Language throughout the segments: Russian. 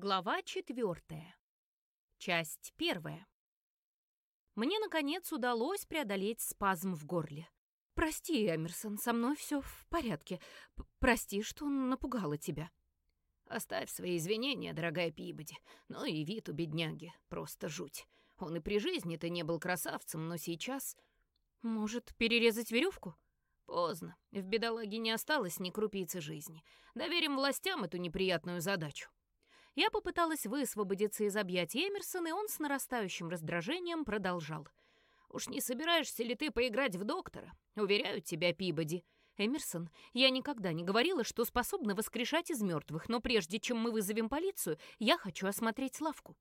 Глава четвертая. Часть первая. Мне, наконец, удалось преодолеть спазм в горле. «Прости, Эмерсон, со мной все в порядке. П Прости, что напугала тебя». «Оставь свои извинения, дорогая Пибоди. Ну и вид у бедняги. Просто жуть. Он и при жизни-то не был красавцем, но сейчас...» «Может, перерезать веревку?» «Поздно. В бедолаге не осталось ни крупицы жизни. Доверим властям эту неприятную задачу». Я попыталась высвободиться из объятий Эмерсона, и он с нарастающим раздражением продолжал. «Уж не собираешься ли ты поиграть в доктора? Уверяю тебя, Пибоди». «Эмерсон, я никогда не говорила, что способна воскрешать из мертвых, но прежде чем мы вызовем полицию, я хочу осмотреть лавку».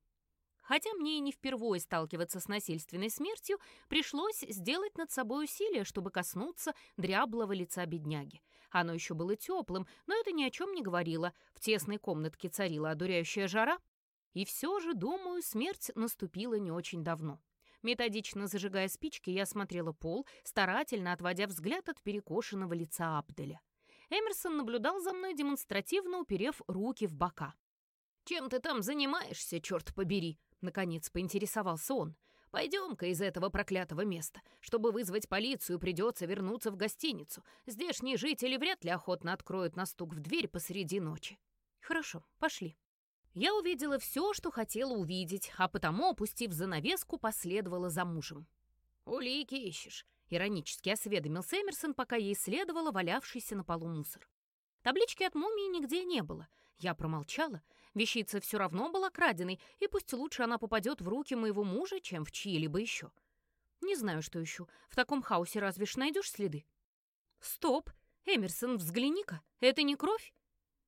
Хотя мне и не впервые сталкиваться с насильственной смертью, пришлось сделать над собой усилие, чтобы коснуться дряблого лица бедняги. Оно еще было теплым, но это ни о чем не говорило. В тесной комнатке царила одуряющая жара. И все же, думаю, смерть наступила не очень давно. Методично зажигая спички, я смотрела пол, старательно отводя взгляд от перекошенного лица Абделя. Эмерсон наблюдал за мной, демонстративно уперев руки в бока. «Чем ты там занимаешься, черт побери?» Наконец поинтересовался он. «Пойдем-ка из этого проклятого места. Чтобы вызвать полицию, придется вернуться в гостиницу. Здешние жители вряд ли охотно откроют на стук в дверь посреди ночи». «Хорошо, пошли». Я увидела все, что хотела увидеть, а потому, опустив занавеску, последовала за мужем. «Улики ищешь», — иронически осведомился Эмерсон, пока ей следовало валявшийся на полу мусор. Таблички от мумии нигде не было. Я промолчала. Вещица все равно была краденой, и пусть лучше она попадет в руки моего мужа, чем в чьи-либо еще. Не знаю, что ищу. В таком хаосе разве ж найдешь следы? Стоп! Эмерсон, взгляни-ка, это не кровь?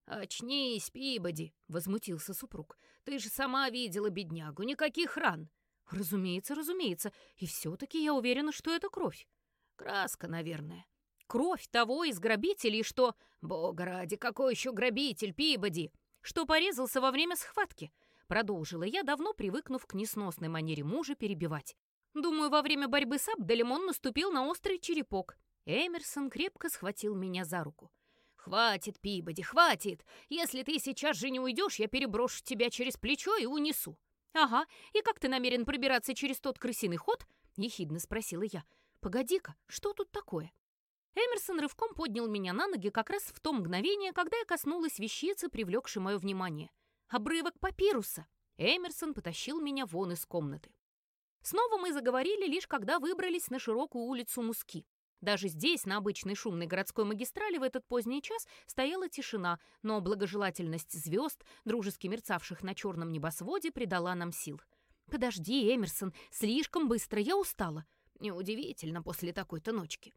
«Очнись, Пибоди!» — возмутился супруг. «Ты же сама видела беднягу, никаких ран!» «Разумеется, разумеется, и все-таки я уверена, что это кровь». «Краска, наверное». Кровь того из грабителей, что... Бога ради, какой еще грабитель, Пибоди? Что порезался во время схватки. Продолжила я, давно привыкнув к несносной манере мужа перебивать. Думаю, во время борьбы с Абделем он наступил на острый черепок. Эмерсон крепко схватил меня за руку. «Хватит, Пибоди, хватит! Если ты сейчас же не уйдешь, я переброшу тебя через плечо и унесу». «Ага, и как ты намерен пробираться через тот крысиный ход?» — ехидно спросила я. «Погоди-ка, что тут такое?» Эмерсон рывком поднял меня на ноги как раз в то мгновение, когда я коснулась вещицы, привлекшей мое внимание. Обрывок папируса. Эмерсон потащил меня вон из комнаты. Снова мы заговорили, лишь когда выбрались на широкую улицу Муски. Даже здесь, на обычной шумной городской магистрали, в этот поздний час стояла тишина, но благожелательность звезд, дружески мерцавших на черном небосводе, придала нам сил. «Подожди, Эмерсон, слишком быстро, я устала». Неудивительно после такой-то ночки.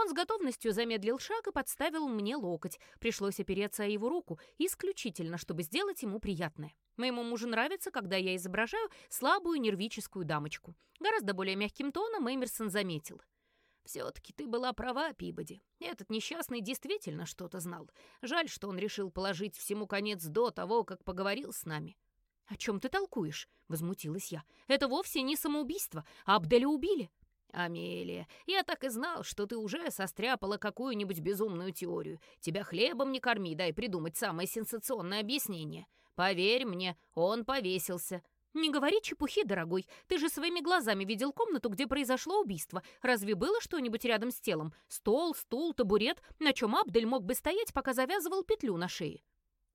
Он с готовностью замедлил шаг и подставил мне локоть. Пришлось опереться о его руку, исключительно, чтобы сделать ему приятное. Моему мужу нравится, когда я изображаю слабую нервическую дамочку. Гораздо более мягким тоном Эмерсон заметил. «Все-таки ты была права, Пибоди. Этот несчастный действительно что-то знал. Жаль, что он решил положить всему конец до того, как поговорил с нами». «О чем ты толкуешь?» — возмутилась я. «Это вовсе не самоубийство, а Абделя убили». «Амелия, я так и знал, что ты уже состряпала какую-нибудь безумную теорию. Тебя хлебом не корми, дай придумать самое сенсационное объяснение. Поверь мне, он повесился». «Не говори чепухи, дорогой. Ты же своими глазами видел комнату, где произошло убийство. Разве было что-нибудь рядом с телом? Стол, стул, табурет, на чем Абдель мог бы стоять, пока завязывал петлю на шее?»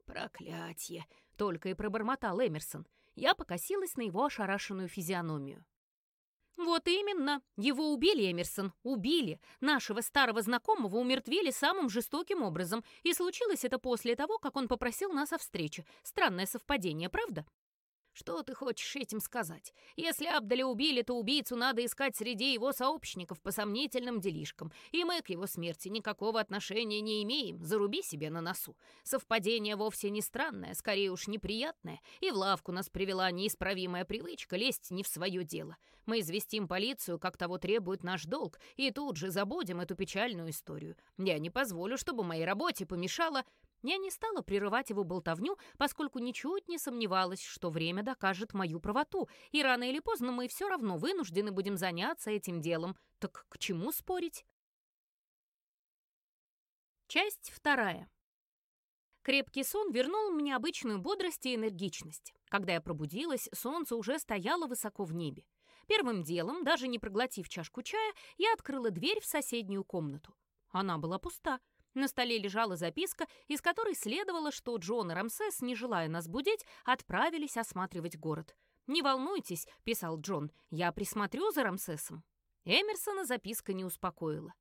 «Проклятье!» — только и пробормотал Эмерсон. Я покосилась на его ошарашенную физиономию. «Вот именно. Его убили, Эмерсон, убили. Нашего старого знакомого умертвили самым жестоким образом. И случилось это после того, как он попросил нас о встрече. Странное совпадение, правда?» Что ты хочешь этим сказать? Если Абдаля убили, то убийцу надо искать среди его сообщников по сомнительным делишкам, и мы к его смерти никакого отношения не имеем, заруби себе на носу. Совпадение вовсе не странное, скорее уж неприятное, и в лавку нас привела неисправимая привычка лезть не в свое дело. Мы известим полицию, как того требует наш долг, и тут же забудем эту печальную историю. Я не позволю, чтобы моей работе помешало я не стала прерывать его болтовню, поскольку ничуть не сомневалась, что время докажет мою правоту, и рано или поздно мы все равно вынуждены будем заняться этим делом. Так к чему спорить? Часть вторая. Крепкий сон вернул мне обычную бодрость и энергичность. Когда я пробудилась, солнце уже стояло высоко в небе. Первым делом, даже не проглотив чашку чая, я открыла дверь в соседнюю комнату. Она была пуста. На столе лежала записка, из которой следовало, что Джон и Рамсес, не желая нас будить, отправились осматривать город. «Не волнуйтесь», — писал Джон, — «я присмотрю за Рамсесом». Эмерсона записка не успокоила.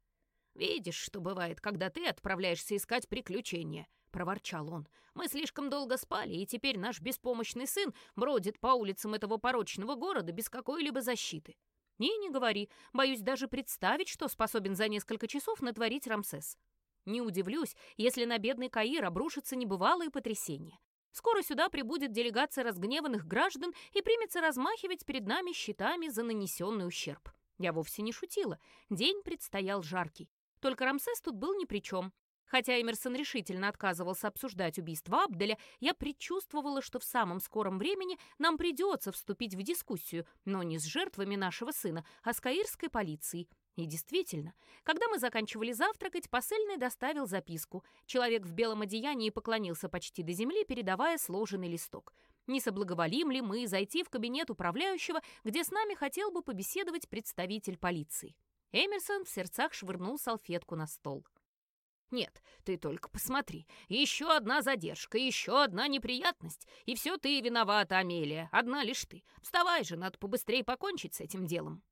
«Видишь, что бывает, когда ты отправляешься искать приключения», — проворчал он. «Мы слишком долго спали, и теперь наш беспомощный сын бродит по улицам этого порочного города без какой-либо защиты». «И не говори. Боюсь даже представить, что способен за несколько часов натворить Рамсес. Не удивлюсь, если на бедный Каир обрушится небывалые потрясения. Скоро сюда прибудет делегация разгневанных граждан и примется размахивать перед нами щитами за нанесенный ущерб. Я вовсе не шутила. День предстоял жаркий. Только Рамсес тут был ни при чем. Хотя Эмерсон решительно отказывался обсуждать убийство Абделя, я предчувствовала, что в самом скором времени нам придется вступить в дискуссию, но не с жертвами нашего сына, а с каирской полицией. И действительно, когда мы заканчивали завтракать, посыльный доставил записку. Человек в белом одеянии поклонился почти до земли, передавая сложенный листок. Не соблаговолим ли мы зайти в кабинет управляющего, где с нами хотел бы побеседовать представитель полиции? Эмерсон в сердцах швырнул салфетку на стол. «Нет, ты только посмотри. Еще одна задержка, еще одна неприятность. И все ты виновата, Амелия. Одна лишь ты. Вставай же, надо побыстрее покончить с этим делом».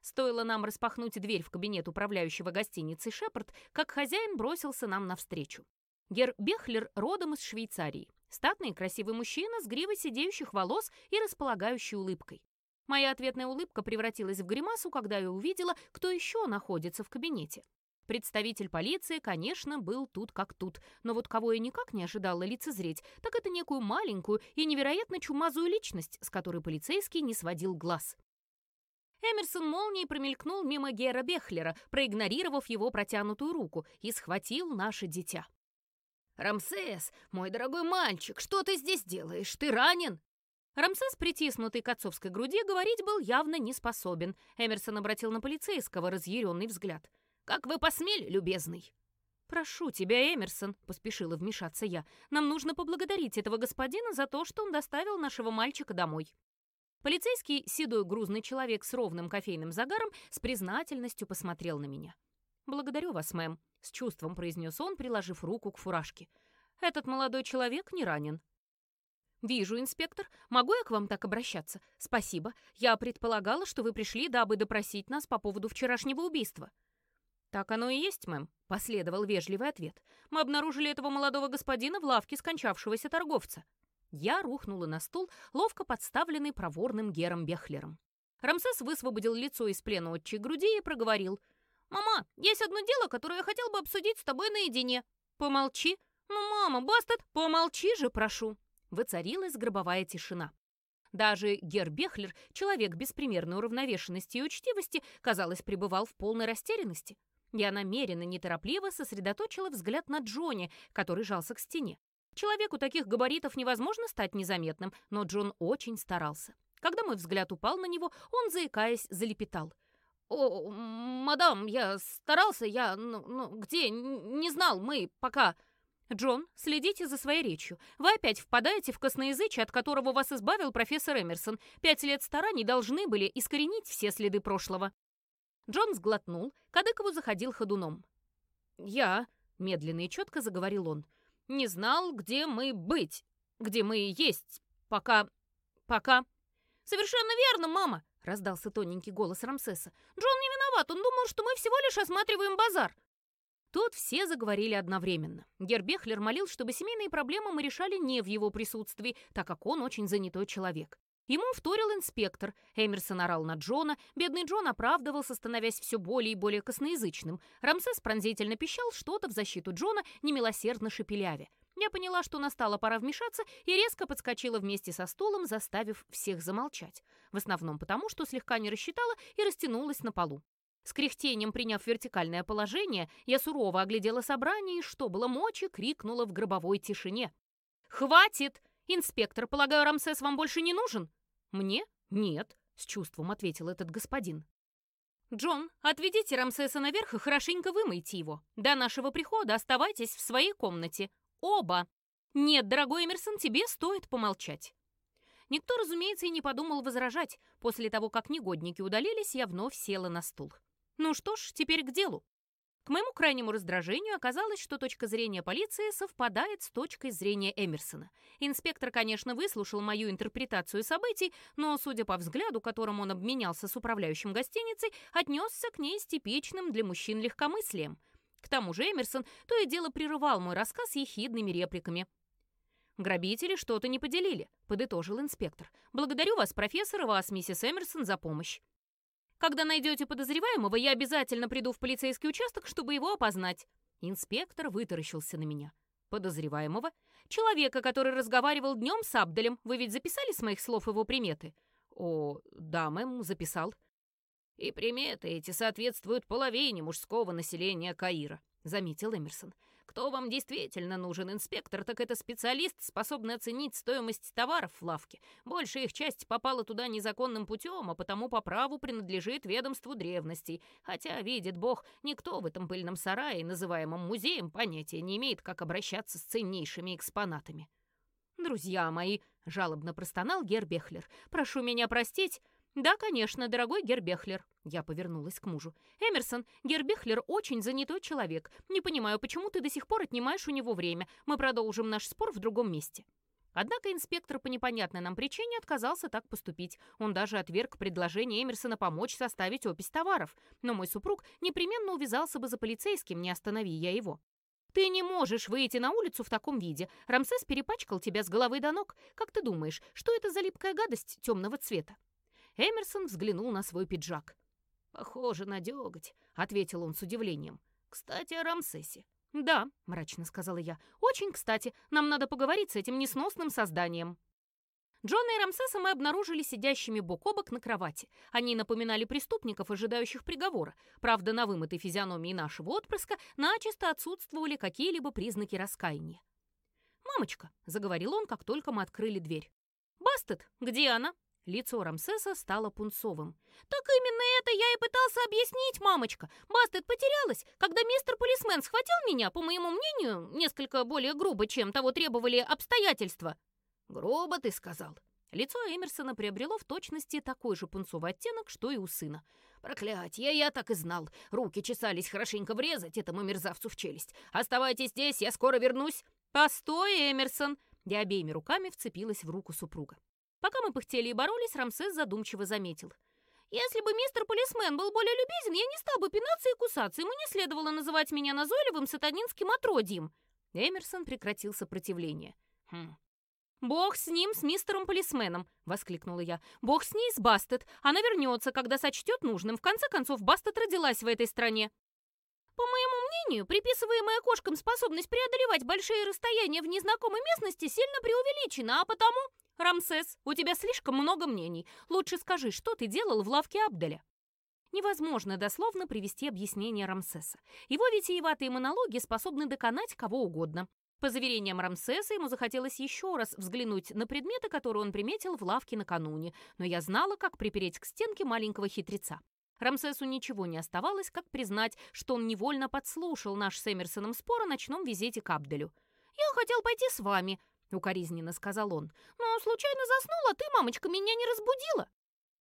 Стоило нам распахнуть дверь в кабинет управляющего гостиницы «Шепард», как хозяин бросился нам навстречу. Гер Бехлер родом из Швейцарии. Статный красивый мужчина с гривой сидеющих волос и располагающей улыбкой. Моя ответная улыбка превратилась в гримасу, когда я увидела, кто еще находится в кабинете. Представитель полиции, конечно, был тут как тут, но вот кого я никак не ожидала лицезреть, так это некую маленькую и невероятно чумазую личность, с которой полицейский не сводил глаз. Эмерсон молнией промелькнул мимо Гера Бехлера, проигнорировав его протянутую руку, и схватил наше дитя. «Рамсес, мой дорогой мальчик, что ты здесь делаешь? Ты ранен?» Рамсес, притиснутый к отцовской груди, говорить был явно не способен. Эмерсон обратил на полицейского разъяренный взгляд. «Как вы посмели, любезный?» «Прошу тебя, Эмерсон», — поспешила вмешаться я. «Нам нужно поблагодарить этого господина за то, что он доставил нашего мальчика домой». Полицейский, седой грузный человек с ровным кофейным загаром, с признательностью посмотрел на меня. «Благодарю вас, мэм», — с чувством произнес он, приложив руку к фуражке. «Этот молодой человек не ранен». «Вижу, инспектор. Могу я к вам так обращаться? Спасибо. Я предполагала, что вы пришли, дабы допросить нас по поводу вчерашнего убийства». «Так оно и есть, мэм», — последовал вежливый ответ. «Мы обнаружили этого молодого господина в лавке скончавшегося торговца». Я рухнула на стул, ловко подставленный проворным Гером Бехлером. Рамсес высвободил лицо из плена отчей груди и проговорил. «Мама, есть одно дело, которое я хотел бы обсудить с тобой наедине». «Помолчи». «Ну, мама, Бастет, помолчи же, прошу». Воцарилась гробовая тишина. Даже Гер Бехлер, человек беспримерной уравновешенности и учтивости, казалось, пребывал в полной растерянности. Я намеренно, неторопливо сосредоточила взгляд на Джонни, который жался к стене. Человеку таких габаритов невозможно стать незаметным, но Джон очень старался. Когда мой взгляд упал на него, он, заикаясь, залепетал. «О, мадам, я старался, я... Ну, ну где? Не знал, мы пока...» «Джон, следите за своей речью. Вы опять впадаете в косноязычие, от которого вас избавил профессор Эмерсон. Пять лет стараний должны были искоренить все следы прошлого». Джон сглотнул, Кадыкову заходил ходуном. «Я...» — медленно и четко заговорил он не знал, где мы быть, где мы есть, пока... пока...» «Совершенно верно, мама!» — раздался тоненький голос Рамсеса. «Джон не виноват, он думал, что мы всего лишь осматриваем базар». Тут все заговорили одновременно. Гербехлер молил, чтобы семейные проблемы мы решали не в его присутствии, так как он очень занятой человек. Ему вторил инспектор. Эмерсон орал на Джона. Бедный Джон оправдывался, становясь все более и более косноязычным. Рамсес пронзительно пищал что-то в защиту Джона, немилосердно шепелявя. Я поняла, что настала пора вмешаться, и резко подскочила вместе со стулом, заставив всех замолчать. В основном потому, что слегка не рассчитала и растянулась на полу. С кряхтением приняв вертикальное положение, я сурово оглядела собрание и, что было мочи, крикнула в гробовой тишине. «Хватит! Инспектор, полагаю, Рамсес вам больше не нужен?» «Мне? Нет», — с чувством ответил этот господин. «Джон, отведите Рамсеса наверх и хорошенько вымойте его. До нашего прихода оставайтесь в своей комнате. Оба!» «Нет, дорогой Эмерсон, тебе стоит помолчать». Никто, разумеется, и не подумал возражать. После того, как негодники удалились, я вновь села на стул. Ну что ж, теперь к делу. К моему крайнему раздражению оказалось, что точка зрения полиции совпадает с точкой зрения Эмерсона. Инспектор, конечно, выслушал мою интерпретацию событий, но, судя по взгляду, которым он обменялся с управляющим гостиницей, отнесся к ней с типичным для мужчин легкомыслием. К тому же Эмерсон то и дело прерывал мой рассказ ехидными репликами. «Грабители что-то не поделили», — подытожил инспектор. «Благодарю вас, профессор, и вас, миссис Эмерсон, за помощь. Когда найдете подозреваемого, я обязательно приду в полицейский участок, чтобы его опознать». Инспектор вытаращился на меня. «Подозреваемого? Человека, который разговаривал днем с Абделем. Вы ведь записали с моих слов его приметы?» «О, да, мэм, записал». «И приметы эти соответствуют половине мужского населения Каира», — заметил Эмерсон. Кто вам действительно нужен, инспектор, так это специалист, способный оценить стоимость товаров в лавке. Большая их часть попала туда незаконным путем, а потому по праву принадлежит ведомству древностей. Хотя, видит Бог, никто в этом пыльном сарае, называемом музеем, понятия не имеет, как обращаться с ценнейшими экспонатами. «Друзья мои», — жалобно простонал Гербехлер, — «прошу меня простить, «Да, конечно, дорогой Гербехлер». Я повернулась к мужу. «Эмерсон, Гербехлер очень занятой человек. Не понимаю, почему ты до сих пор отнимаешь у него время. Мы продолжим наш спор в другом месте». Однако инспектор по непонятной нам причине отказался так поступить. Он даже отверг предложение Эмерсона помочь составить опись товаров. Но мой супруг непременно увязался бы за полицейским, не останови я его. «Ты не можешь выйти на улицу в таком виде. Рамсес перепачкал тебя с головы до ног. Как ты думаешь, что это за липкая гадость темного цвета?» Эмерсон взглянул на свой пиджак. «Похоже на деготь», — ответил он с удивлением. «Кстати, о Рамсесе». «Да», — мрачно сказала я. «Очень кстати. Нам надо поговорить с этим несносным созданием». Джона и Рамсеса мы обнаружили сидящими бок о бок на кровати. Они напоминали преступников, ожидающих приговора. Правда, на вымытой физиономии нашего отпрыска начисто отсутствовали какие-либо признаки раскаяния. «Мамочка», — заговорил он, как только мы открыли дверь. «Бастет, где она?» Лицо Рамсеса стало пунцовым. «Так именно это я и пытался объяснить, мамочка. Бастет потерялась, когда мистер полисмен схватил меня, по моему мнению, несколько более грубо, чем того требовали обстоятельства». «Грубо, ты сказал?» Лицо Эмерсона приобрело в точности такой же пунцовый оттенок, что и у сына. «Проклятье, я так и знал. Руки чесались хорошенько врезать этому мерзавцу в челюсть. Оставайтесь здесь, я скоро вернусь». «Постой, Эмерсон!» Я обеими руками вцепилась в руку супруга. Пока мы пыхтели и боролись, Рамсес задумчиво заметил. «Если бы мистер полисмен был более любезен, я не стал бы пинаться и кусаться. Ему не следовало называть меня назойливым сатанинским отродьем». Эмерсон прекратил сопротивление. «Хм, «Бог с ним, с мистером полисменом!» — воскликнула я. «Бог с ней, с Бастет! Она вернется, когда сочтет нужным. В конце концов, Бастет родилась в этой стране!» По моему мнению, приписываемая кошкам способность преодолевать большие расстояния в незнакомой местности сильно преувеличена, а потому... «Рамсес, у тебя слишком много мнений. Лучше скажи, что ты делал в лавке Абделя?» Невозможно дословно привести объяснение Рамсеса. Его витиеватые монологи способны доконать кого угодно. По заверениям Рамсеса, ему захотелось еще раз взглянуть на предметы, которые он приметил в лавке накануне, но я знала, как припереть к стенке маленького хитреца. Рамсесу ничего не оставалось, как признать, что он невольно подслушал наш с Эмерсоном спор о ночном визите к Абделю. «Я хотел пойти с вами», — укоризненно сказал он. «Но случайно заснула, ты, мамочка, меня не разбудила».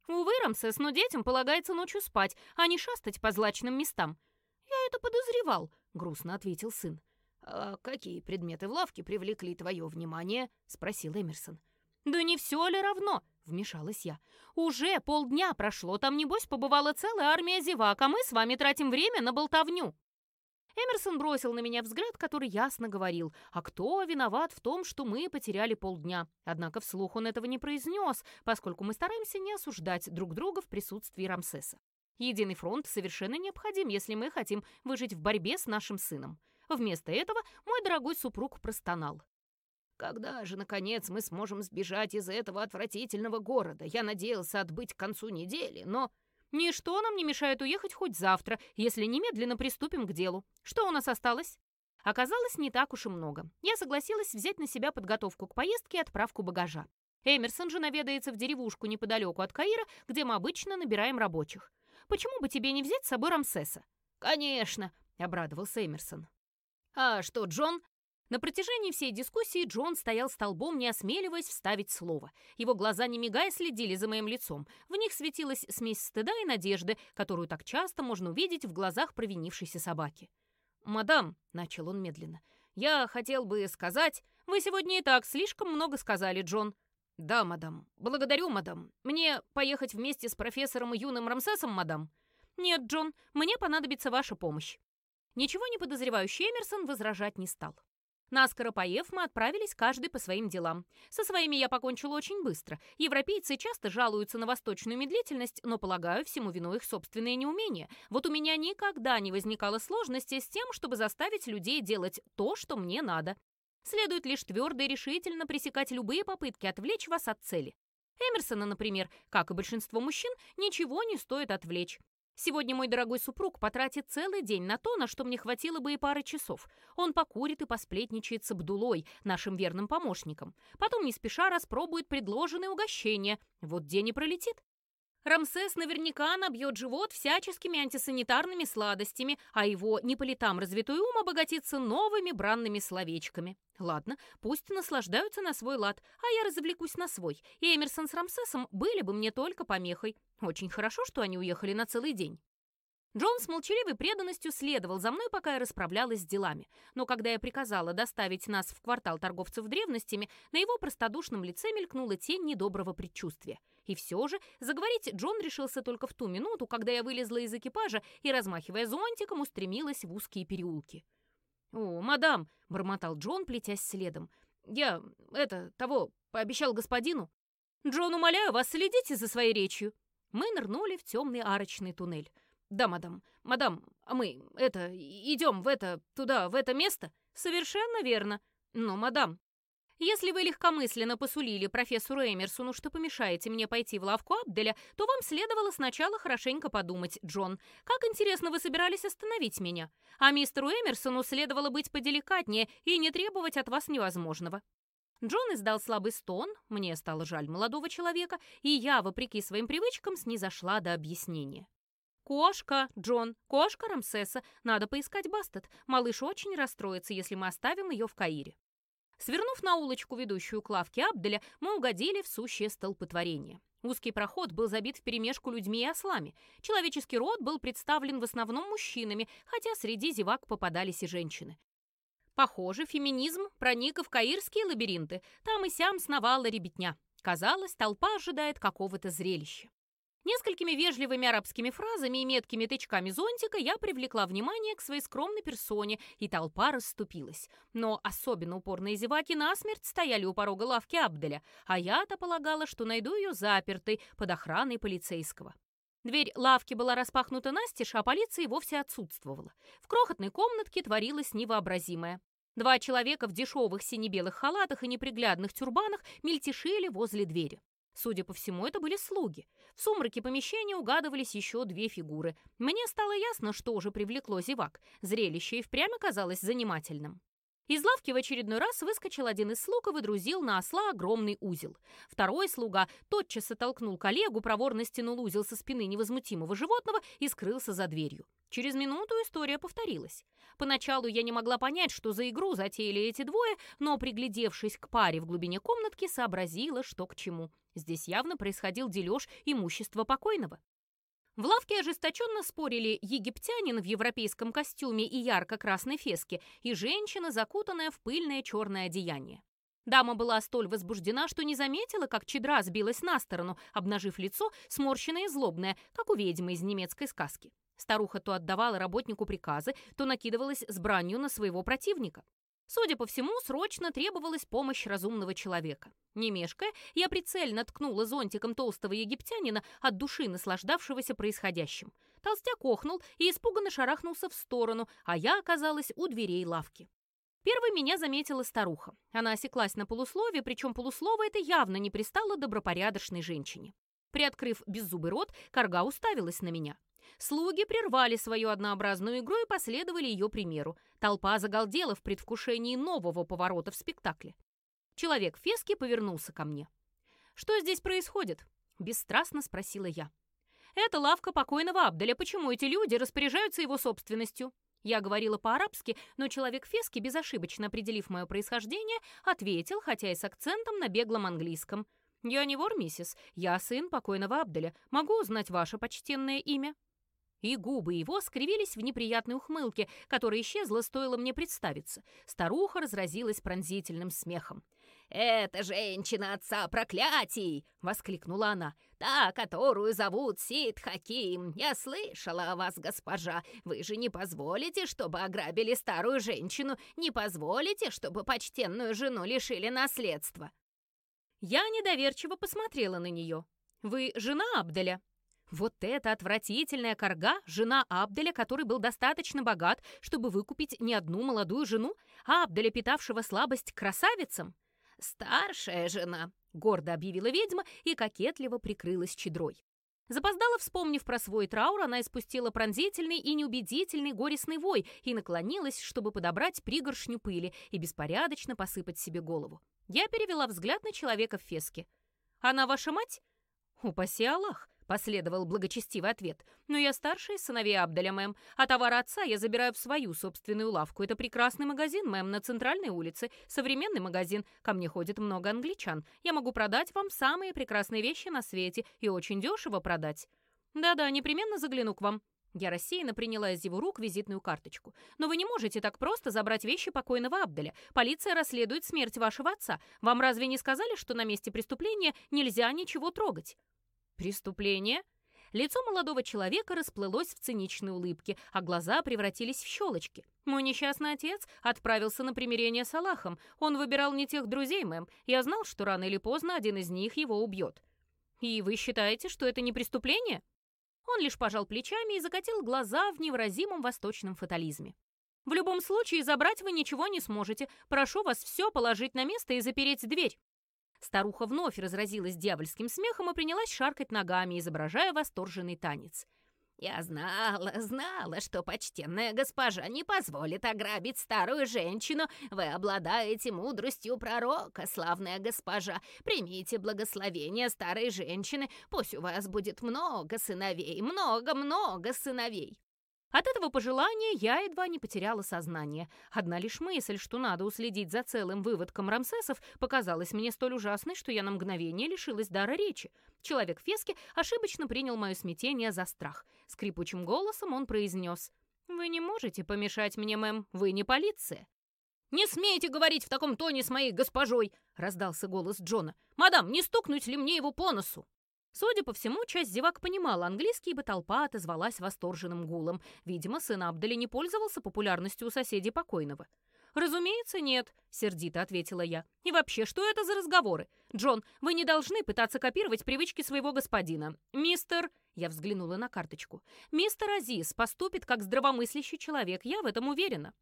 «Увы, Рамсес, но детям полагается ночью спать, а не шастать по злачным местам». «Я это подозревал», — грустно ответил сын. «А какие предметы в лавке привлекли твое внимание?» — спросил Эмерсон. «Да не все ли равно?» — вмешалась я. «Уже полдня прошло, там, небось, побывала целая армия зевак, а мы с вами тратим время на болтовню». Эмерсон бросил на меня взгляд, который ясно говорил, а кто виноват в том, что мы потеряли полдня. Однако вслух он этого не произнес, поскольку мы стараемся не осуждать друг друга в присутствии Рамсеса. Единый фронт совершенно необходим, если мы хотим выжить в борьбе с нашим сыном. Вместо этого мой дорогой супруг простонал. «Когда же, наконец, мы сможем сбежать из этого отвратительного города? Я надеялся отбыть к концу недели, но...» Ничто нам не мешает уехать хоть завтра, если немедленно приступим к делу. Что у нас осталось? Оказалось, не так уж и много. Я согласилась взять на себя подготовку к поездке и отправку багажа. Эмерсон же наведается в деревушку неподалеку от Каира, где мы обычно набираем рабочих. Почему бы тебе не взять с собой Рамсеса? «Конечно», — обрадовался Эмерсон. «А что, Джон?» На протяжении всей дискуссии Джон стоял столбом, не осмеливаясь вставить слово. Его глаза, не мигая, следили за моим лицом. В них светилась смесь стыда и надежды, которую так часто можно увидеть в глазах провинившейся собаки. «Мадам», — начал он медленно, — «я хотел бы сказать...» «Вы сегодня и так слишком много сказали, Джон». «Да, мадам. Благодарю, мадам. Мне поехать вместе с профессором и юным Рамсесом, мадам?» «Нет, Джон, мне понадобится ваша помощь». Ничего не подозревающий Эмерсон возражать не стал. Наскоро поев, мы отправились каждый по своим делам. Со своими я покончила очень быстро. Европейцы часто жалуются на восточную медлительность, но, полагаю, всему вину их собственное неумение. Вот у меня никогда не возникало сложности с тем, чтобы заставить людей делать то, что мне надо. Следует лишь твердо и решительно пресекать любые попытки отвлечь вас от цели. Эмерсона, например, как и большинство мужчин, ничего не стоит отвлечь. Сегодня мой дорогой супруг потратит целый день на то, на что мне хватило бы и пары часов. Он покурит и посплетничает с Абдулой, нашим верным помощником. Потом не спеша распробует предложенные угощения. Вот день и пролетит. Рамсес наверняка набьет живот всяческими антисанитарными сладостями, а его не по летам развитой ум обогатится новыми бранными словечками. Ладно, пусть наслаждаются на свой лад, а я развлекусь на свой, и Эмерсон с Рамсесом были бы мне только помехой. Очень хорошо, что они уехали на целый день. Джон с молчаливой преданностью следовал за мной, пока я расправлялась с делами. Но когда я приказала доставить нас в квартал торговцев древностями, на его простодушном лице мелькнула тень недоброго предчувствия. И все же заговорить Джон решился только в ту минуту, когда я вылезла из экипажа и, размахивая зонтиком, устремилась в узкие переулки. «О, мадам!» — бормотал Джон, плетясь следом. «Я, это, того, пообещал господину». «Джон, умоляю вас, следите за своей речью». Мы нырнули в темный арочный туннель. «Да, мадам. Мадам, а мы, это, идем в это, туда, в это место?» «Совершенно верно. Но, мадам, если вы легкомысленно посулили профессору Эмерсону, что помешаете мне пойти в лавку Абделя, то вам следовало сначала хорошенько подумать, Джон. Как интересно вы собирались остановить меня? А мистеру Эмерсону следовало быть поделикатнее и не требовать от вас невозможного. Джон издал слабый стон, мне стало жаль молодого человека, и я, вопреки своим привычкам, снизошла до объяснения. «Кошка, Джон, кошка Рамсеса. Надо поискать Бастет. Малыш очень расстроится, если мы оставим ее в Каире». Свернув на улочку, ведущую к лавке Абделя, мы угодили в сущее столпотворение. Узкий проход был забит вперемешку людьми и ослами. Человеческий род был представлен в основном мужчинами, хотя среди зевак попадались и женщины. Похоже, феминизм проник в каирские лабиринты. Там и сям сновала ребятня. Казалось, толпа ожидает какого-то зрелища. Несколькими вежливыми арабскими фразами и меткими тычками зонтика я привлекла внимание к своей скромной персоне, и толпа расступилась. Но особенно упорные зеваки насмерть стояли у порога лавки Абделя, а я-то полагала, что найду ее запертой под охраной полицейского. Дверь лавки была распахнута настежь, а полиция вовсе отсутствовала. В крохотной комнатке творилось невообразимое. Два человека в дешевых сине-белых халатах и неприглядных тюрбанах мельтешили возле двери. Судя по всему, это были слуги. В сумраке помещения угадывались еще две фигуры. Мне стало ясно, что уже привлекло зевак. Зрелище и впрямь оказалось занимательным. Из лавки в очередной раз выскочил один из слуг и выдрузил на осла огромный узел. Второй слуга тотчас оттолкнул коллегу, проворно стянул узел со спины невозмутимого животного и скрылся за дверью. Через минуту история повторилась. Поначалу я не могла понять, что за игру затеяли эти двое, но, приглядевшись к паре в глубине комнатки, сообразила, что к чему. Здесь явно происходил дележ имущества покойного. В лавке ожесточенно спорили египтянин в европейском костюме и ярко-красной феске и женщина, закутанная в пыльное черное одеяние. Дама была столь возбуждена, что не заметила, как чедра сбилась на сторону, обнажив лицо, сморщенное и злобное, как у ведьмы из немецкой сказки. Старуха то отдавала работнику приказы, то накидывалась с бранью на своего противника. Судя по всему, срочно требовалась помощь разумного человека. Не мешкая, я прицельно ткнула зонтиком толстого египтянина от души наслаждавшегося происходящим. Толстяк охнул и испуганно шарахнулся в сторону, а я оказалась у дверей лавки. Первой меня заметила старуха. Она осеклась на полусловие, причем полуслово это явно не пристало добропорядочной женщине. Приоткрыв беззубый рот, корга уставилась на меня. Слуги прервали свою однообразную игру и последовали ее примеру. Толпа загалдела в предвкушении нового поворота в спектакле. Человек в феске повернулся ко мне. «Что здесь происходит?» — бесстрастно спросила я. «Это лавка покойного Абделя. Почему эти люди распоряжаются его собственностью?» Я говорила по-арабски, но человек Фески, безошибочно определив мое происхождение, ответил, хотя и с акцентом на беглом английском. «Я не вор, миссис. Я сын покойного Абделя. Могу узнать ваше почтенное имя?» И губы его скривились в неприятной ухмылке, которая исчезла, стоило мне представиться. Старуха разразилась пронзительным смехом. «Это женщина отца проклятий!» — воскликнула она. «Та, которую зовут Сид Хаким. Я слышала о вас, госпожа. Вы же не позволите, чтобы ограбили старую женщину? Не позволите, чтобы почтенную жену лишили наследства?» Я недоверчиво посмотрела на нее. «Вы жена Абделя?» Вот эта отвратительная корга, жена Абделя, который был достаточно богат, чтобы выкупить не одну молодую жену, а Абделя, питавшего слабость к красавицам. «Старшая жена», — гордо объявила ведьма и кокетливо прикрылась чедрой. Запоздала, вспомнив про свой траур, она испустила пронзительный и неубедительный горестный вой и наклонилась, чтобы подобрать пригоршню пыли и беспорядочно посыпать себе голову. Я перевела взгляд на человека в феске. «Она ваша мать?» «Упаси Аллах!» Последовал благочестивый ответ. «Но я старший сыновей Абдаля, мэм, а товар отца я забираю в свою собственную лавку. Это прекрасный магазин, мэм, на центральной улице. Современный магазин. Ко мне ходит много англичан. Я могу продать вам самые прекрасные вещи на свете и очень дешево продать. Да-да, непременно загляну к вам». Я рассеянно приняла из его рук визитную карточку. «Но вы не можете так просто забрать вещи покойного Абдаля. Полиция расследует смерть вашего отца. Вам разве не сказали, что на месте преступления нельзя ничего трогать?» «Преступление?» Лицо молодого человека расплылось в циничной улыбке, а глаза превратились в щелочки. Мой несчастный отец отправился на примирение с Аллахом. Он выбирал не тех друзей, мэм. Я знал, что рано или поздно один из них его убьет. И вы считаете, что это не преступление? Он лишь пожал плечами и закатил глаза в невыразимом восточном фатализме. В любом случае, забрать вы ничего не сможете. Прошу вас все положить на место и запереть дверь. Старуха вновь разразилась дьявольским смехом и принялась шаркать ногами, изображая восторженный танец. «Я знала, знала, что почтенная госпожа не позволит ограбить старую женщину. Вы обладаете мудростью пророка, славная госпожа. Примите благословение старой женщины. Пусть у вас будет много сыновей, много-много сыновей». От этого пожелания я едва не потеряла сознание. Одна лишь мысль, что надо уследить за целым выводком Рамсесов, показалась мне столь ужасной, что я на мгновение лишилась дара речи. Человек Фески ошибочно принял мое смятение за страх. Скрипучим голосом он произнес. «Вы не можете помешать мне, мэм, вы не полиция». «Не смейте говорить в таком тоне с моей госпожой!» — раздался голос Джона. «Мадам, не стукнуть ли мне его по носу?» Судя по всему, часть зевак понимала английский, ибо толпа отозвалась восторженным гулом. Видимо, сын Абдали не пользовался популярностью у соседей покойного. «Разумеется, нет», — сердито ответила я. «И вообще, что это за разговоры? Джон, вы не должны пытаться копировать привычки своего господина. Мистер...» Я взглянула на карточку. «Мистер Азиз поступит как здравомыслящий человек, я в этом уверена».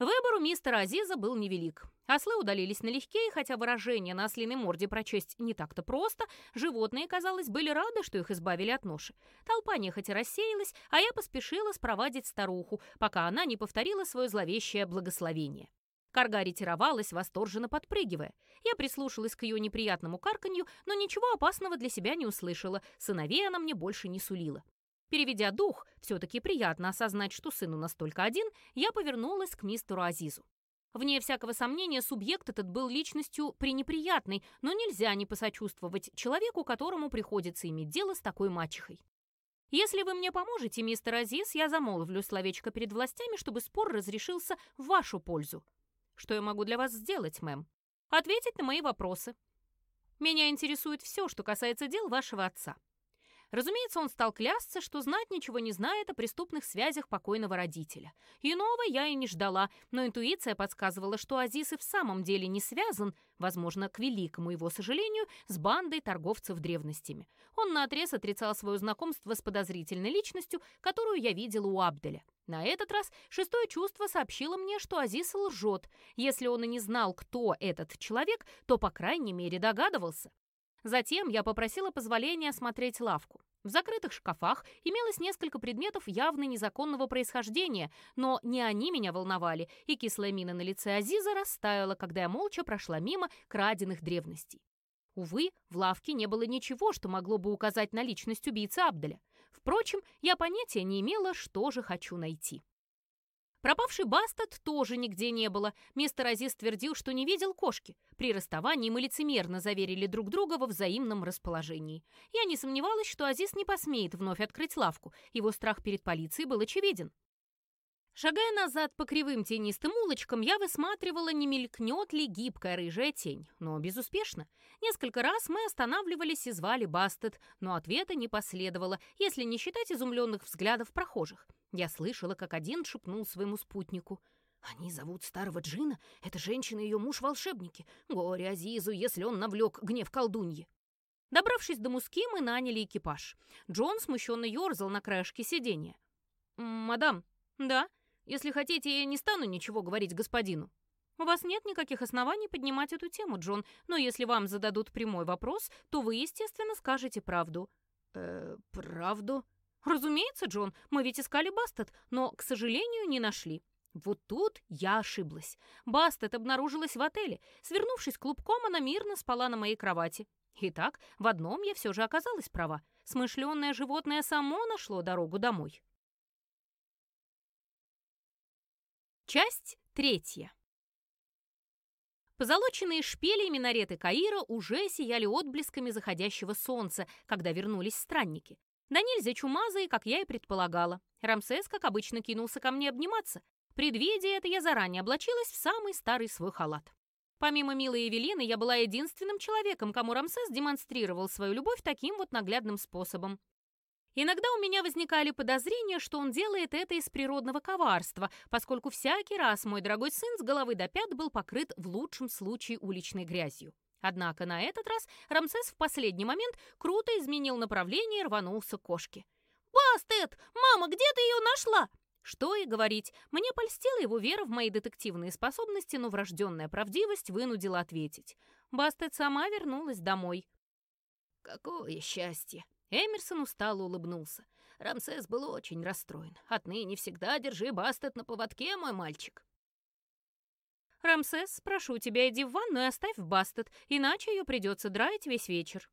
Выбор у мистера Азиза был невелик. Ослы удалились налегке, и хотя выражение на ослиной морде прочесть не так-то просто, животные, казалось, были рады, что их избавили от ноши. Толпа нехотя рассеялась, а я поспешила спровадить старуху, пока она не повторила свое зловещее благословение. Карга ретировалась, восторженно подпрыгивая. Я прислушалась к ее неприятному карканью, но ничего опасного для себя не услышала. Сыновей она мне больше не сулила. Переведя дух, все-таки приятно осознать, что сын у нас только один, я повернулась к мистеру Азизу. Вне всякого сомнения, субъект этот был личностью пренеприятной, но нельзя не посочувствовать человеку, которому приходится иметь дело с такой мачехой. Если вы мне поможете, мистер Азиз, я замолвлю словечко перед властями, чтобы спор разрешился в вашу пользу. Что я могу для вас сделать, мэм? Ответить на мои вопросы. Меня интересует все, что касается дел вашего отца. Разумеется, он стал клясться, что знать ничего не знает о преступных связях покойного родителя. Иного я и не ждала, но интуиция подсказывала, что Азиз и в самом деле не связан, возможно, к великому его сожалению, с бандой торговцев древностями. Он наотрез отрицал свое знакомство с подозрительной личностью, которую я видела у Абделя. На этот раз шестое чувство сообщило мне, что Азиз лжет. Если он и не знал, кто этот человек, то, по крайней мере, догадывался. Затем я попросила позволения осмотреть лавку. В закрытых шкафах имелось несколько предметов явно незаконного происхождения, но не они меня волновали, и кислая мина на лице Азиза растаяла, когда я молча прошла мимо краденных древностей. Увы, в лавке не было ничего, что могло бы указать на личность убийцы Абдаля. Впрочем, я понятия не имела, что же хочу найти. Пропавший Бастет тоже нигде не было. Мистер Азиз твердил, что не видел кошки. При расставании мы лицемерно заверили друг друга во взаимном расположении. Я не сомневалась, что Азиз не посмеет вновь открыть лавку. Его страх перед полицией был очевиден. Шагая назад по кривым тенистым улочкам, я высматривала, не мелькнет ли гибкая рыжая тень, но безуспешно. Несколько раз мы останавливались и звали Бастет, но ответа не последовало, если не считать изумленных взглядов прохожих. Я слышала, как один шепнул своему спутнику. «Они зовут старого Джина. Это женщина и ее муж-волшебники. Горе Азизу, если он навлек гнев колдуньи». Добравшись до Муски, мы наняли экипаж. Джон смущенно ерзал на краешке сиденья. «Мадам, да, если хотите, я не стану ничего говорить господину». «У вас нет никаких оснований поднимать эту тему, Джон, но если вам зададут прямой вопрос, то вы, естественно, скажете правду». «Э, правду?» «Разумеется, Джон, мы ведь искали Бастет, но, к сожалению, не нашли». Вот тут я ошиблась. Бастет обнаружилась в отеле. Свернувшись клубком, она мирно спала на моей кровати. Итак, в одном я все же оказалась права. Смышленное животное само нашло дорогу домой. Часть третья. Позолоченные шпили и минареты Каира уже сияли отблесками заходящего солнца, когда вернулись странники. Да нельзя чумазые, как я и предполагала. Рамсес, как обычно, кинулся ко мне обниматься. Предвидя это, я заранее облачилась в самый старый свой халат. Помимо милой Эвелины, я была единственным человеком, кому Рамсес демонстрировал свою любовь таким вот наглядным способом. Иногда у меня возникали подозрения, что он делает это из природного коварства, поскольку всякий раз мой дорогой сын с головы до пят был покрыт в лучшем случае уличной грязью. Однако на этот раз Рамсес в последний момент круто изменил направление и рванулся к кошке. «Бастет! Мама, где ты ее нашла?» Что и говорить, мне польстила его вера в мои детективные способности, но врожденная правдивость вынудила ответить. Бастет сама вернулась домой. «Какое счастье!» Эмерсон устало улыбнулся. Рамсес был очень расстроен. «Отныне всегда держи Бастет на поводке, мой мальчик». «Рамсес, прошу тебя, иди в ванну и оставь Бастет, иначе ее придется драить весь вечер».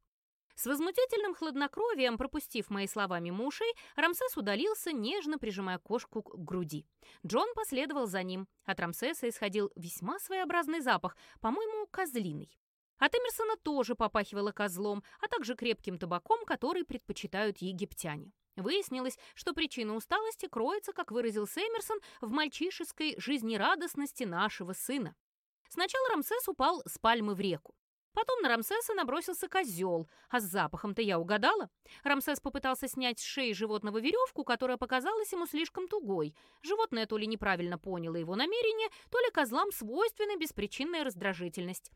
С возмутительным хладнокровием, пропустив мои слова мимо ушей, Рамсес удалился, нежно прижимая кошку к груди. Джон последовал за ним. От Рамсеса исходил весьма своеобразный запах, по-моему, козлиный. От Эмерсона тоже попахивало козлом, а также крепким табаком, который предпочитают египтяне. Выяснилось, что причина усталости кроется, как выразился Эмерсон, в мальчишеской жизнерадостности нашего сына. Сначала Рамсес упал с пальмы в реку. Потом на Рамсеса набросился козел, а с запахом-то я угадала. Рамсес попытался снять с шеи животного веревку, которая показалась ему слишком тугой. Животное то ли неправильно поняло его намерение, то ли козлам свойственна беспричинная раздражительность.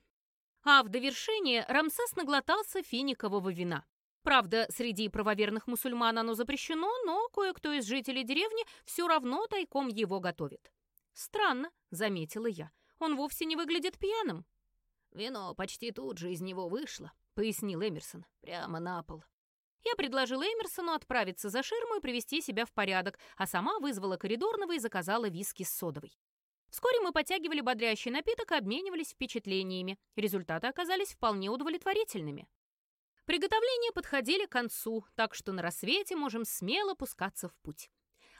А в довершение Рамсес наглотался финикового вина. Правда, среди правоверных мусульман оно запрещено, но кое-кто из жителей деревни все равно тайком его готовит. «Странно», — заметила я, — «он вовсе не выглядит пьяным». «Вино почти тут же из него вышло», — пояснил Эмерсон, — «прямо на пол». Я предложила Эмерсону отправиться за ширму и привести себя в порядок, а сама вызвала коридорного и заказала виски с содовой. Вскоре мы подтягивали бодрящий напиток и обменивались впечатлениями. Результаты оказались вполне удовлетворительными. Приготовления подходили к концу, так что на рассвете можем смело пускаться в путь.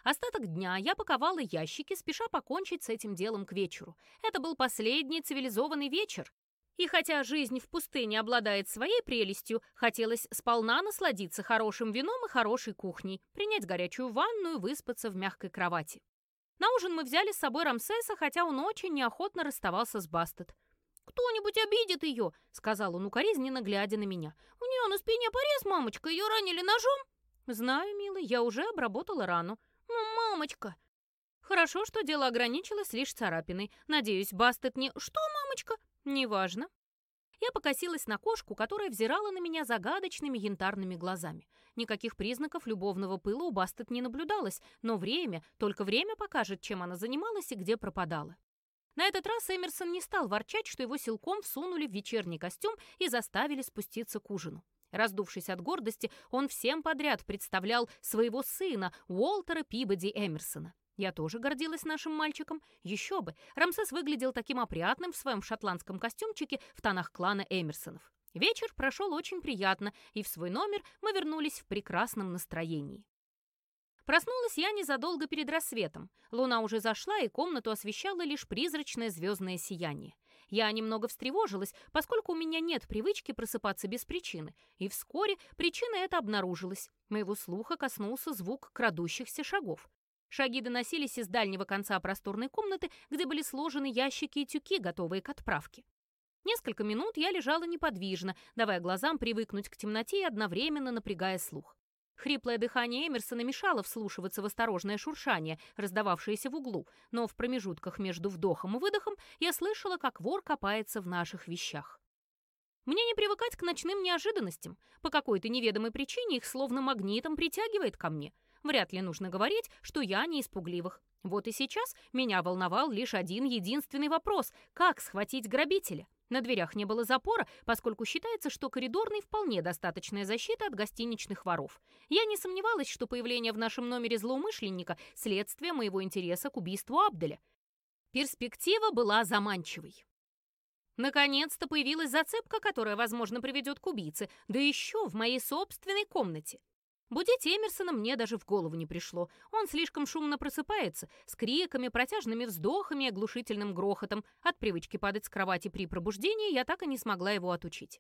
Остаток дня я паковала ящики, спеша покончить с этим делом к вечеру. Это был последний цивилизованный вечер. И хотя жизнь в пустыне обладает своей прелестью, хотелось сполна насладиться хорошим вином и хорошей кухней, принять горячую ванну и выспаться в мягкой кровати. На ужин мы взяли с собой Рамсеса, хотя он очень неохотно расставался с Бастет. «Кто-нибудь обидит ее», — сказал он укоризненно, глядя на меня. «У нее на спине порез, мамочка, ее ранили ножом?» «Знаю, милый, я уже обработала рану». «Ну, мамочка!» «Хорошо, что дело ограничилось лишь царапиной. Надеюсь, Бастет не...» «Что, мамочка?» «Неважно». Я покосилась на кошку, которая взирала на меня загадочными янтарными глазами. Никаких признаков любовного пыла у Бастет не наблюдалось, но время, только время покажет, чем она занималась и где пропадала. На этот раз Эмерсон не стал ворчать, что его силком всунули в вечерний костюм и заставили спуститься к ужину. Раздувшись от гордости, он всем подряд представлял своего сына, Уолтера Пибоди Эмерсона. Я тоже гордилась нашим мальчиком. Еще бы, Рамсес выглядел таким опрятным в своем шотландском костюмчике в тонах клана Эмерсонов. Вечер прошел очень приятно, и в свой номер мы вернулись в прекрасном настроении. Проснулась я незадолго перед рассветом. Луна уже зашла, и комнату освещало лишь призрачное звездное сияние. Я немного встревожилась, поскольку у меня нет привычки просыпаться без причины, и вскоре причина эта обнаружилась. Моего слуха коснулся звук крадущихся шагов. Шаги доносились из дальнего конца просторной комнаты, где были сложены ящики и тюки, готовые к отправке. Несколько минут я лежала неподвижно, давая глазам привыкнуть к темноте и одновременно напрягая слух. Хриплое дыхание Эмерсона мешало вслушиваться в осторожное шуршание, раздававшееся в углу, но в промежутках между вдохом и выдохом я слышала, как вор копается в наших вещах. Мне не привыкать к ночным неожиданностям. По какой-то неведомой причине их словно магнитом притягивает ко мне — Вряд ли нужно говорить, что я не испугливых. Вот и сейчас меня волновал лишь один единственный вопрос – как схватить грабителя? На дверях не было запора, поскольку считается, что коридорный вполне достаточная защита от гостиничных воров. Я не сомневалась, что появление в нашем номере злоумышленника – следствие моего интереса к убийству Абделя. Перспектива была заманчивой. Наконец-то появилась зацепка, которая, возможно, приведет к убийце, да еще в моей собственной комнате. Будить Эмерсона мне даже в голову не пришло. Он слишком шумно просыпается, с криками, протяжными вздохами и оглушительным грохотом. От привычки падать с кровати при пробуждении я так и не смогла его отучить.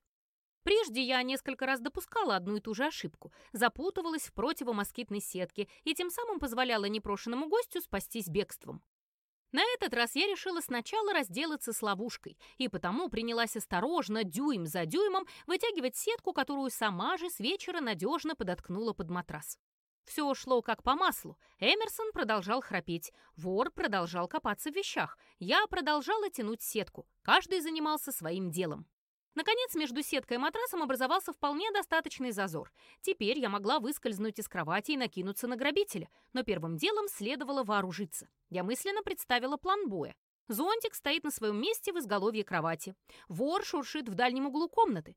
Прежде я несколько раз допускала одну и ту же ошибку, запутывалась в противомоскитной сетке и тем самым позволяла непрошенному гостю спастись бегством. На этот раз я решила сначала разделаться с ловушкой, и потому принялась осторожно, дюйм за дюймом, вытягивать сетку, которую сама же с вечера надежно подоткнула под матрас. Все шло как по маслу. Эмерсон продолжал храпеть, вор продолжал копаться в вещах, я продолжала тянуть сетку. Каждый занимался своим делом. Наконец, между сеткой и матрасом образовался вполне достаточный зазор. Теперь я могла выскользнуть из кровати и накинуться на грабителя, но первым делом следовало вооружиться. Я мысленно представила план боя. Зонтик стоит на своем месте в изголовье кровати. Вор шуршит в дальнем углу комнаты.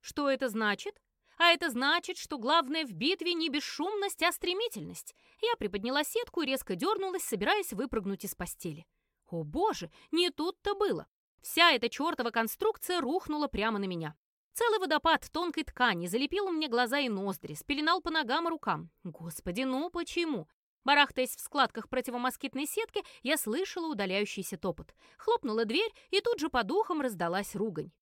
Что это значит? А это значит, что главное в битве не бесшумность, а стремительность. Я приподняла сетку и резко дернулась, собираясь выпрыгнуть из постели. О боже, не тут-то было. Вся эта чертова конструкция рухнула прямо на меня. Целый водопад тонкой ткани залепил мне глаза и ноздри, спеленал по ногам и рукам. Господи, ну почему? Барахтаясь в складках противомоскитной сетки, я слышала удаляющийся топот. Хлопнула дверь, и тут же по духам раздалась ругань.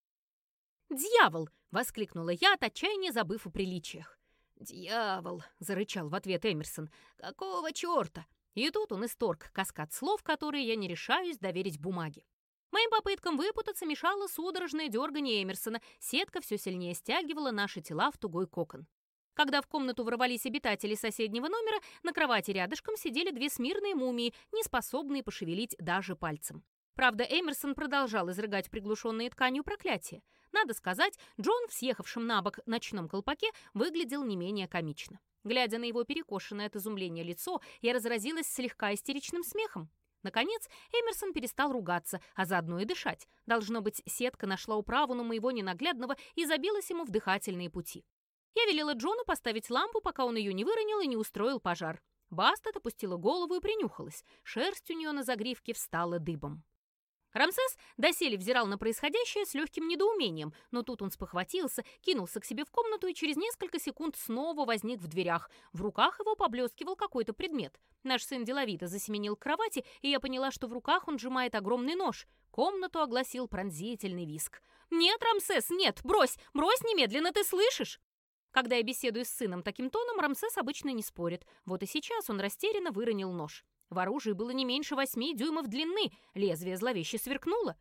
«Дьявол!» — воскликнула я, от отчаяния забыв о приличиях. «Дьявол!» — зарычал в ответ Эмерсон. «Какого черта?» И тут он исторг каскад слов, которые я не решаюсь доверить бумаге. Моим попыткам выпутаться мешало судорожное дергание Эмерсона, сетка все сильнее стягивала наши тела в тугой кокон. Когда в комнату ворвались обитатели соседнего номера, на кровати рядышком сидели две смирные мумии, не способные пошевелить даже пальцем. Правда, Эмерсон продолжал изрыгать приглушенные тканью проклятия. Надо сказать, Джон в съехавшем на бок ночном колпаке выглядел не менее комично. Глядя на его перекошенное от изумления лицо, я разразилась слегка истеричным смехом. Наконец, Эмерсон перестал ругаться, а заодно и дышать. Должно быть, сетка нашла управу на моего ненаглядного и забилась ему в дыхательные пути. Я велела Джону поставить лампу, пока он ее не выронил и не устроил пожар. Бастет опустила голову и принюхалась. Шерсть у нее на загривке встала дыбом. Рамсес доселе взирал на происходящее с легким недоумением, но тут он спохватился, кинулся к себе в комнату и через несколько секунд снова возник в дверях. В руках его поблескивал какой-то предмет. Наш сын деловито засеменил к кровати, и я поняла, что в руках он сжимает огромный нож. Комнату огласил пронзительный виск. «Нет, Рамсес, нет! Брось! Брось немедленно, ты слышишь?» Когда я беседую с сыном таким тоном, Рамсес обычно не спорит. Вот и сейчас он растерянно выронил нож. В оружии было не меньше восьми дюймов длины, лезвие зловеще сверкнуло.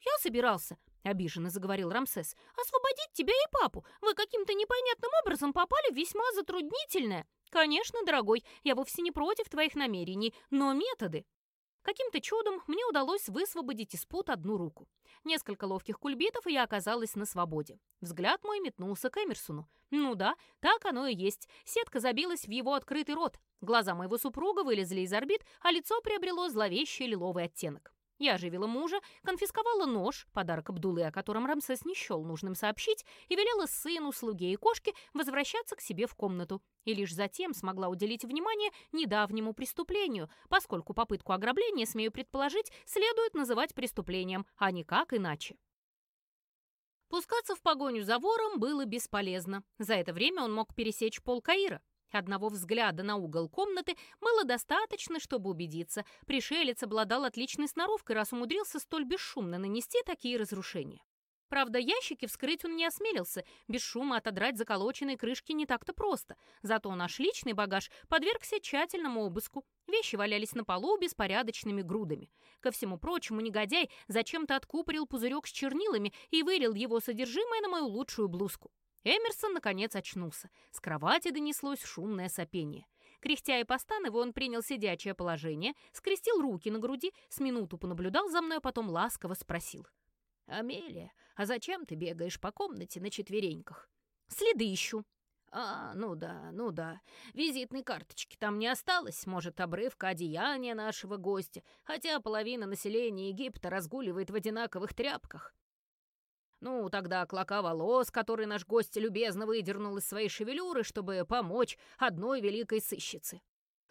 «Я собирался», — обиженно заговорил Рамсес, «освободить тебя и папу. Вы каким-то непонятным образом попали в весьма затруднительное...» «Конечно, дорогой, я вовсе не против твоих намерений, но методы...» Каким-то чудом мне удалось высвободить из пут одну руку. Несколько ловких кульбитов, и я оказалась на свободе. Взгляд мой метнулся к Эмерсону. Ну да, так оно и есть. Сетка забилась в его открытый рот. Глаза моего супруга вылезли из орбит, а лицо приобрело зловещий лиловый оттенок. Я оживила мужа, конфисковала нож, подарок Абдулы, о котором Рамсес не счел нужным сообщить, и велела сыну, слуге и кошке возвращаться к себе в комнату. И лишь затем смогла уделить внимание недавнему преступлению, поскольку попытку ограбления, смею предположить, следует называть преступлением, а никак иначе. Пускаться в погоню за вором было бесполезно. За это время он мог пересечь пол Каира. Одного взгляда на угол комнаты было достаточно, чтобы убедиться. Пришелец обладал отличной сноровкой, раз умудрился столь бесшумно нанести такие разрушения. Правда, ящики вскрыть он не осмелился, без шума отодрать заколоченные крышки не так-то просто. Зато наш личный багаж подвергся тщательному обыску. Вещи валялись на полу беспорядочными грудами. Ко всему прочему, негодяй зачем-то откупорил пузырек с чернилами и вылил его содержимое на мою лучшую блузку. Эмерсон, наконец, очнулся. С кровати донеслось шумное сопение. Кряхтя и постановая, он принял сидячее положение, скрестил руки на груди, с минуту понаблюдал за мной, а потом ласково спросил. «Амелия, а зачем ты бегаешь по комнате на четвереньках?» «Следы ищу». «А, ну да, ну да. Визитной карточки там не осталось, может, обрывка одеяния нашего гостя, хотя половина населения Египта разгуливает в одинаковых тряпках. Ну, тогда клока волос, который наш гость любезно выдернул из своей шевелюры, чтобы помочь одной великой сыщице.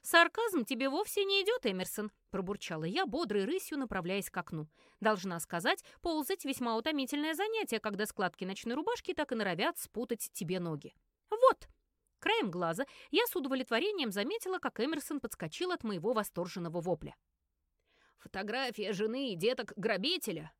«Сарказм тебе вовсе не идет, Эмерсон», — пробурчала я, бодрой рысью направляясь к окну. Должна сказать, ползать весьма утомительное занятие, когда складки ночной рубашки так и норовят спутать тебе ноги. «Вот!» Краем глаза я с удовлетворением заметила, как Эмерсон подскочил от моего восторженного вопля. «Фотография жены и деток грабителя?»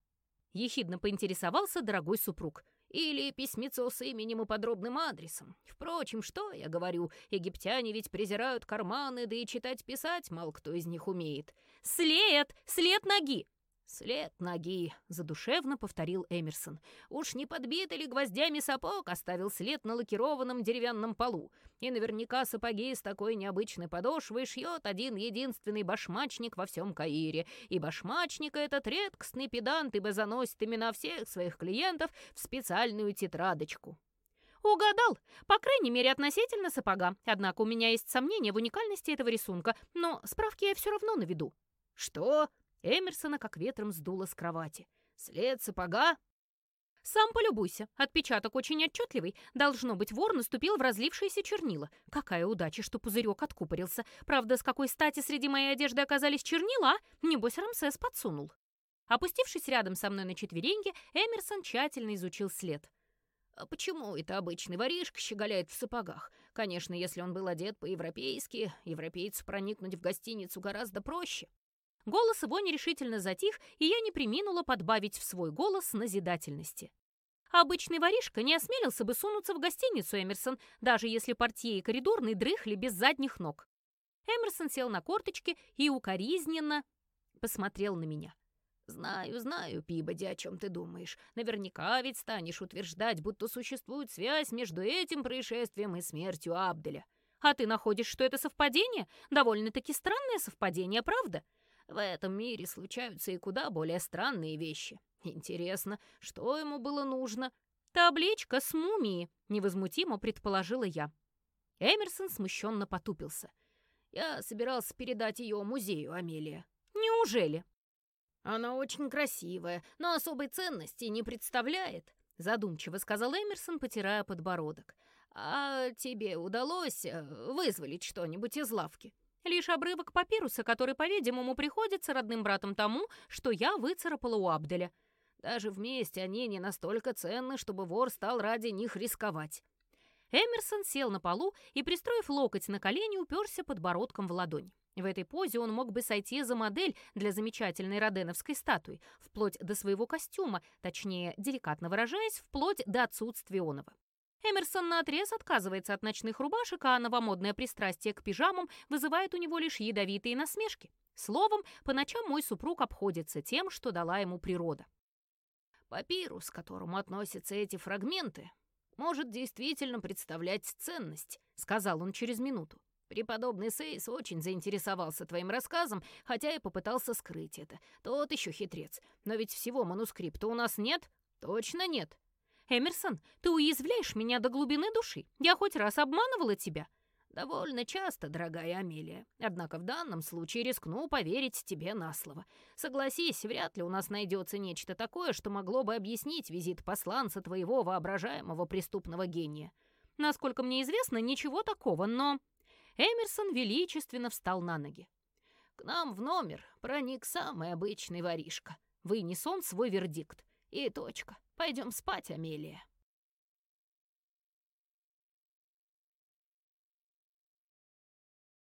Ехидно поинтересовался дорогой супруг. Или письмецо с именем и подробным адресом. Впрочем, что я говорю, египтяне ведь презирают карманы, да и читать-писать мало кто из них умеет. «След! След ноги!» «След ноги», — задушевно повторил Эмерсон. «Уж не подбитый ли гвоздями сапог оставил след на лакированном деревянном полу? И наверняка сапоги с такой необычной подошвой шьет один единственный башмачник во всем Каире. И башмачник этот редкостный педант, ибо заносит имена всех своих клиентов в специальную тетрадочку». «Угадал! По крайней мере, относительно сапога. Однако у меня есть сомнения в уникальности этого рисунка, но справки я все равно наведу». «Что?» Эмерсона как ветром сдуло с кровати. «След сапога?» «Сам полюбуйся. Отпечаток очень отчетливый. Должно быть, вор наступил в разлившиеся чернила. Какая удача, что пузырек откупорился. Правда, с какой стати среди моей одежды оказались чернила? Небось, Рамсес подсунул». Опустившись рядом со мной на четвереньки, Эмерсон тщательно изучил след. «А почему это обычный воришка щеголяет в сапогах? Конечно, если он был одет по-европейски, европейцу проникнуть в гостиницу гораздо проще». Голос его нерешительно затих, и я не приминула подбавить в свой голос назидательности. Обычный воришка не осмелился бы сунуться в гостиницу Эмерсон, даже если портье и коридорный дрыхли без задних ног. Эмерсон сел на корточки и укоризненно посмотрел на меня. «Знаю, знаю, Пибоди, о чем ты думаешь. Наверняка ведь станешь утверждать, будто существует связь между этим происшествием и смертью Абделя. А ты находишь, что это совпадение? Довольно-таки странное совпадение, правда? В этом мире случаются и куда более странные вещи. Интересно, что ему было нужно? Табличка с мумией, невозмутимо предположила я. Эмерсон смущенно потупился. Я собирался передать ее музею, Амелия. Неужели? Она очень красивая, но особой ценности не представляет, задумчиво сказал Эмерсон, потирая подбородок. А тебе удалось э, вызволить что-нибудь из лавки? Лишь обрывок папируса, который, по-видимому, приходится родным братом тому, что я выцарапала у Абделя. Даже вместе они не настолько ценны, чтобы вор стал ради них рисковать. Эмерсон сел на полу и, пристроив локоть на колени, уперся подбородком в ладонь. В этой позе он мог бы сойти за модель для замечательной роденовской статуи, вплоть до своего костюма, точнее, деликатно выражаясь, вплоть до отсутствия оного. Эмерсон наотрез отказывается от ночных рубашек, а новомодное пристрастие к пижамам вызывает у него лишь ядовитые насмешки. Словом, по ночам мой супруг обходится тем, что дала ему природа. Папирус, к которому относятся эти фрагменты, может действительно представлять ценность, сказал он через минуту. Преподобный Сейс очень заинтересовался твоим рассказом, хотя и попытался скрыть это. Тот еще хитрец. Но ведь всего манускрипта у нас нет? Точно нет. «Эмерсон, ты уязвляешь меня до глубины души. Я хоть раз обманывала тебя?» «Довольно часто, дорогая Амелия. Однако в данном случае рискну поверить тебе на слово. Согласись, вряд ли у нас найдется нечто такое, что могло бы объяснить визит посланца твоего воображаемого преступного гения. Насколько мне известно, ничего такого, но...» Эмерсон величественно встал на ноги. «К нам в номер проник самый обычный воришка. Вынес он свой вердикт. И точка. Пойдем спать, Амелия.